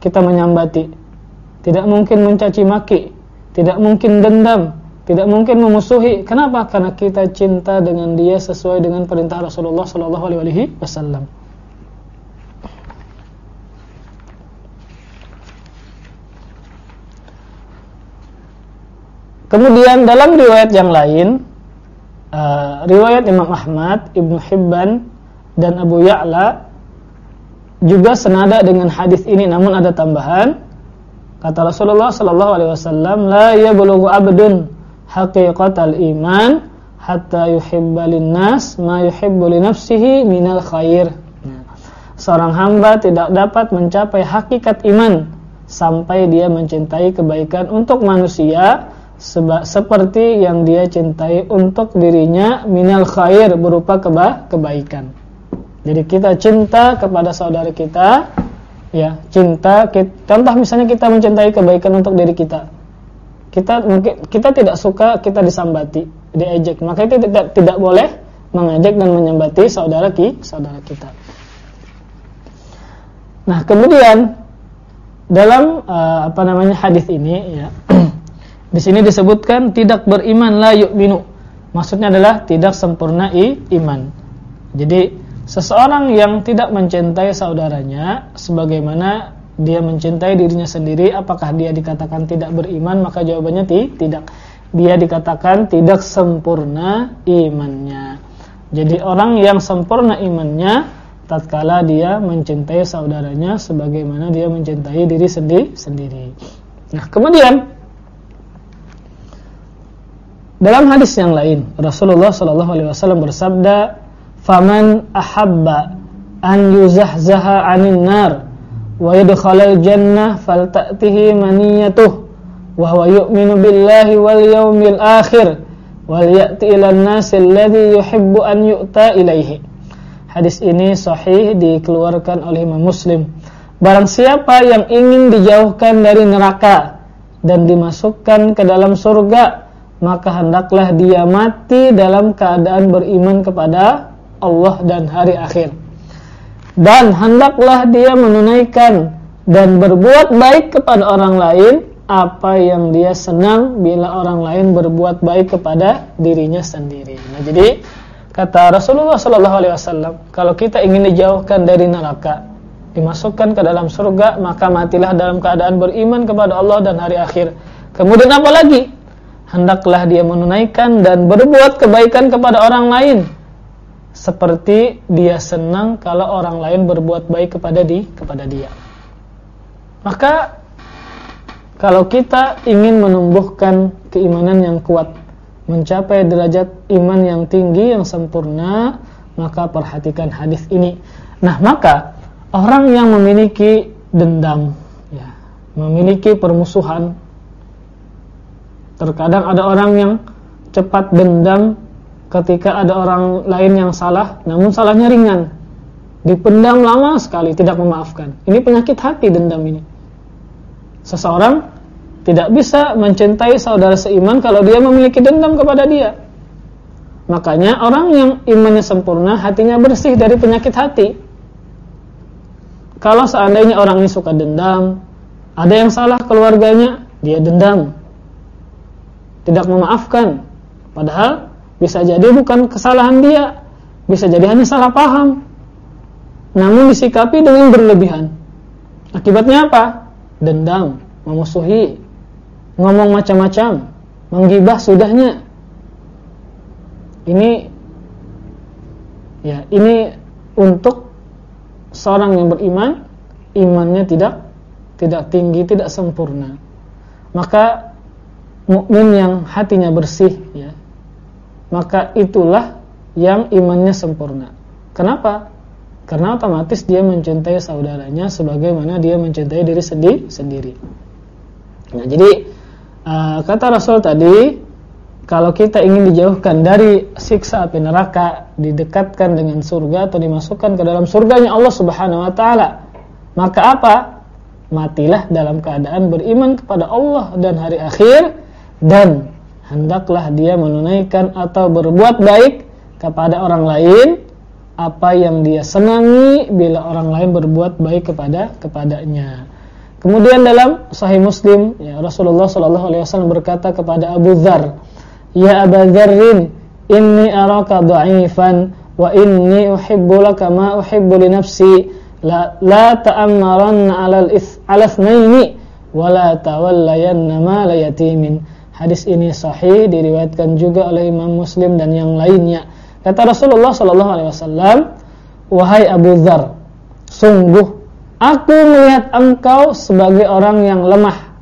kita menyambati. Tidak mungkin mencaci maki, tidak mungkin dendam, tidak mungkin memusuhi. Kenapa? Karena kita cinta dengan dia sesuai dengan perintah Rasulullah sallallahu alaihi wasallam. Kemudian dalam riwayat yang lain, uh, riwayat Imam Ahmad, Ibnu Hibban dan Abu Ya'la juga senada dengan hadis ini namun ada tambahan. Kata Rasulullah sallallahu alaihi wasallam, "La yablughu 'abdun haqiqatal iman hatta yuhibba nas ma yuhibbu li nafsihi minal khair." Seorang hamba tidak dapat mencapai hakikat iman sampai dia mencintai kebaikan untuk manusia Seba, seperti yang dia cintai untuk dirinya minal khair berupa keba, kebaikan. Jadi kita cinta kepada saudara kita, ya cinta. Kita, contoh misalnya kita mencintai kebaikan untuk diri kita, kita mungkin kita tidak suka kita disambati, diejek, maka itu tidak tidak boleh mengejek dan menyambati saudara ki, saudara kita. Nah kemudian dalam uh, apa namanya hadis ini ya Di sini disebutkan tidak beriman la yu'minu. Maksudnya adalah tidak sempurna iman. Jadi seseorang yang tidak mencintai saudaranya sebagaimana dia mencintai dirinya sendiri, apakah dia dikatakan tidak beriman? Maka jawabannya ti, tidak. Dia dikatakan tidak sempurna imannya. Jadi orang yang sempurna imannya tatkala dia mencintai saudaranya sebagaimana dia mencintai diri sendiri. Nah, kemudian dalam hadis yang lain, Rasulullah Shallallahu alaihi wasallam bersabda, "Faman ahabba an yuzahzaha 'anil nar wa yadkhulal jannah falta'tihi maniyatuh wa huwa yu'minu billahi wal yawmil akhir wal ya'ti ilan nasi alladhi yuhibbu an yu'ta ilaihi." Hadis ini sahih dikeluarkan oleh Imam Muslim. Barang siapa yang ingin dijauhkan dari neraka dan dimasukkan ke dalam surga, maka hendaklah dia mati dalam keadaan beriman kepada Allah dan hari akhir. Dan hendaklah dia menunaikan dan berbuat baik kepada orang lain apa yang dia senang bila orang lain berbuat baik kepada dirinya sendiri. Nah, jadi kata Rasulullah sallallahu alaihi wasallam, kalau kita ingin dijauhkan dari neraka, dimasukkan ke dalam surga, maka matilah dalam keadaan beriman kepada Allah dan hari akhir. Kemudian apa lagi? Hendaklah dia menunaikan dan berbuat kebaikan kepada orang lain seperti dia senang kalau orang lain berbuat baik kepada di kepada dia. Maka kalau kita ingin menumbuhkan keimanan yang kuat, mencapai derajat iman yang tinggi yang sempurna, maka perhatikan hadis ini. Nah, maka orang yang memiliki dendam, ya, memiliki permusuhan Terkadang ada orang yang cepat dendam ketika ada orang lain yang salah, namun salahnya ringan. Dipendam lama sekali, tidak memaafkan. Ini penyakit hati dendam ini. Seseorang tidak bisa mencintai saudara seiman kalau dia memiliki dendam kepada dia. Makanya orang yang imannya sempurna, hatinya bersih dari penyakit hati. Kalau seandainya orang ini suka dendam, ada yang salah keluarganya, dia dendam. Tidak memaafkan. Padahal bisa jadi bukan kesalahan dia, bisa jadi hanya salah paham. Namun disikapi dengan berlebihan. Akibatnya apa? Dendam, memusuhi, ngomong macam-macam, menggibah sudahnya. Ini ya, ini untuk seorang yang beriman, imannya tidak tidak tinggi, tidak sempurna. Maka mukmin yang hatinya bersih ya. Maka itulah yang imannya sempurna. Kenapa? Karena otomatis dia mencintai saudaranya sebagaimana dia mencintai diri sendiri. Nah, jadi uh, kata Rasul tadi kalau kita ingin dijauhkan dari siksa api neraka, didekatkan dengan surga atau dimasukkan ke dalam surganya Allah Subhanahu wa taala, maka apa? Matilah dalam keadaan beriman kepada Allah dan hari akhir dan hendaklah dia menunaikan atau berbuat baik kepada orang lain apa yang dia senangi bila orang lain berbuat baik kepada kepadanya. Kemudian dalam Sahih Muslim, ya, Rasulullah Shallallahu Alaihi Wasallam berkata kepada Abu Dzar, Ya Abu Dzarrin, inni araka dha'ifan wa inni uhibbu laka ma uhibbu li nafsi la, la ta'ammaranna 'ala al-ithnaini wa la tawallayanna ma la yatimin. Hadis ini sahih diriwayatkan juga oleh Imam Muslim dan yang lainnya. Kata Rasulullah Shallallahu Alaihi Wasallam, wahai Abu Dzar, sungguh Aku melihat engkau sebagai orang yang lemah.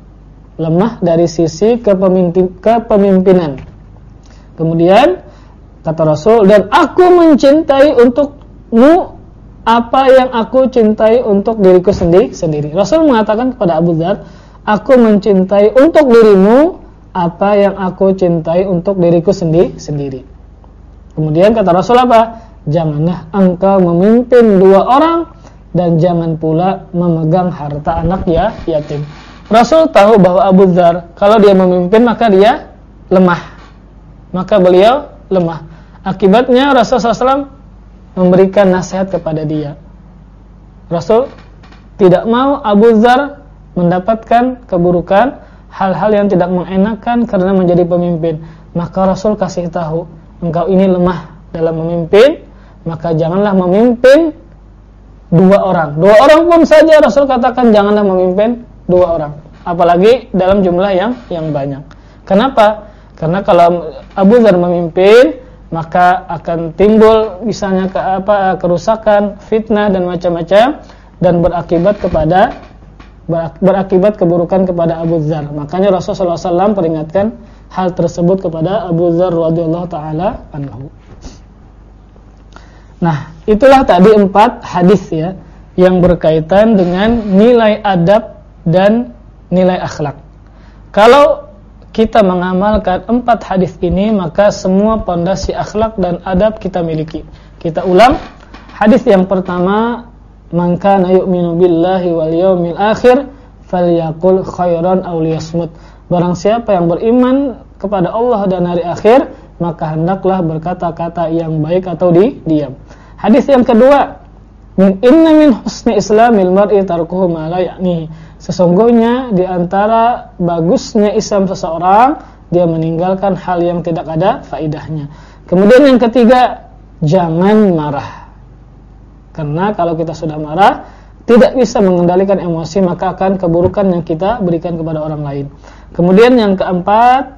Lemah dari sisi kepemimpinan. Kemudian kata Rasul dan aku mencintai untukmu apa yang aku cintai untuk diriku sendiri sendiri. Rasul mengatakan kepada Abu Dzar, aku mencintai untuk dirimu apa yang aku cintai untuk diriku sendiri sendiri. Kemudian kata Rasul apa? Janganlah engkau memimpin dua orang dan jangan pula memegang harta anak ya yatim. Rasul tahu bahwa Abu Dzar kalau dia memimpin maka dia lemah. Maka beliau lemah. Akibatnya Rasul SAW memberikan nasihat kepada dia. Rasul tidak mau Abu Dzar mendapatkan keburukan, hal-hal yang tidak mengenakan karena menjadi pemimpin. Maka Rasul kasih tahu, engkau ini lemah dalam memimpin, maka janganlah memimpin dua orang. Dua orang pun saja Rasul katakan janganlah memimpin dua orang, apalagi dalam jumlah yang yang banyak. Kenapa? Karena kalau Abu Dzar memimpin, maka akan timbul misalnya ke apa kerusakan, fitnah dan macam-macam dan berakibat kepada berakibat keburukan kepada Abu Dzar. Makanya Rasulullah SAW peringatkan hal tersebut kepada Abu Dzar radhiyallahu taala anhu. Nah, itulah tadi empat hadis ya yang berkaitan dengan nilai adab dan nilai akhlak. Kalau kita mengamalkan empat hadis ini, maka semua pondasi akhlak dan adab kita miliki. Kita ulang. Hadis yang pertama, "Man kana yu'minu billahi wal yawmil akhir falyaqul khairan aw liyasmut." Barang siapa yang beriman kepada Allah dan hari akhir, maka hendaklah berkata-kata yang baik atau di diam. Hadis yang kedua, min inna min husni islamil mar'i tarkuhu ma la yakni. Sesungguhnya di antara bagusnya Islam seseorang dia meninggalkan hal yang tidak ada faidahnya. Kemudian yang ketiga, jangan marah. Karena kalau kita sudah marah, tidak bisa mengendalikan emosi maka akan keburukan yang kita berikan kepada orang lain. Kemudian yang keempat,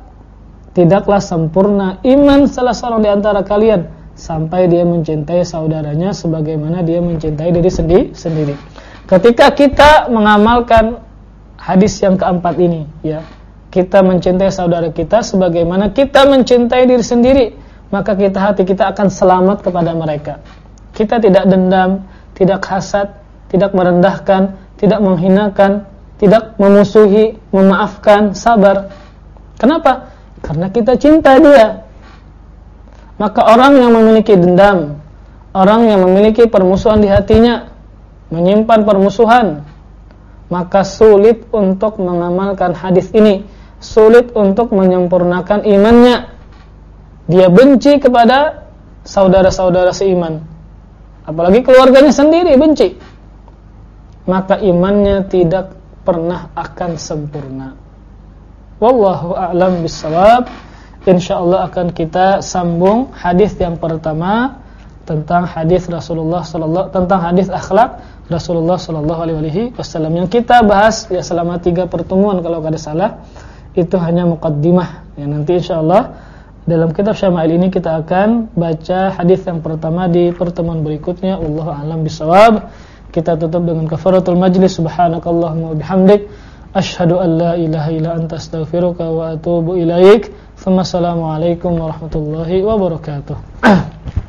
tidaklah sempurna iman salah seorang di antara kalian sampai dia mencintai saudaranya sebagaimana dia mencintai diri sendiri sendiri. Ketika kita mengamalkan hadis yang keempat ini, ya, kita mencintai saudara kita sebagaimana kita mencintai diri sendiri, maka kita hati kita akan selamat kepada mereka. Kita tidak dendam, tidak hasad, tidak merendahkan, tidak menghinakan, tidak memusuhi, memaafkan, sabar Kenapa? Karena kita cinta dia. Maka orang yang memiliki dendam, orang yang memiliki permusuhan di hatinya, menyimpan permusuhan, maka sulit untuk mengamalkan hadis ini, sulit untuk menyempurnakan imannya. Dia benci kepada saudara-saudara seiman. Apalagi keluarganya sendiri benci. Maka imannya tidak pernah akan sempurna. Wallahu a'lam bissawab. Insyaallah akan kita sambung hadis yang pertama tentang hadis Rasulullah sallallahu tentang hadis akhlak Rasulullah sallallahu alaihi wasallam yang kita bahas ya selama tiga pertemuan kalau kada salah itu hanya mukaddimah ya nanti insyaallah dalam kitab Syama'il ini kita akan baca hadis yang pertama di pertemuan berikutnya. Allah a'lam bissawab. Kita tutup dengan kafaratul majlis. Subhanakallahumma bihamdik. Asyhadu an la ilaha illa anta astaghfiruka wa atubu ilaik. Assalamualaikum warahmatullahi wabarakatuh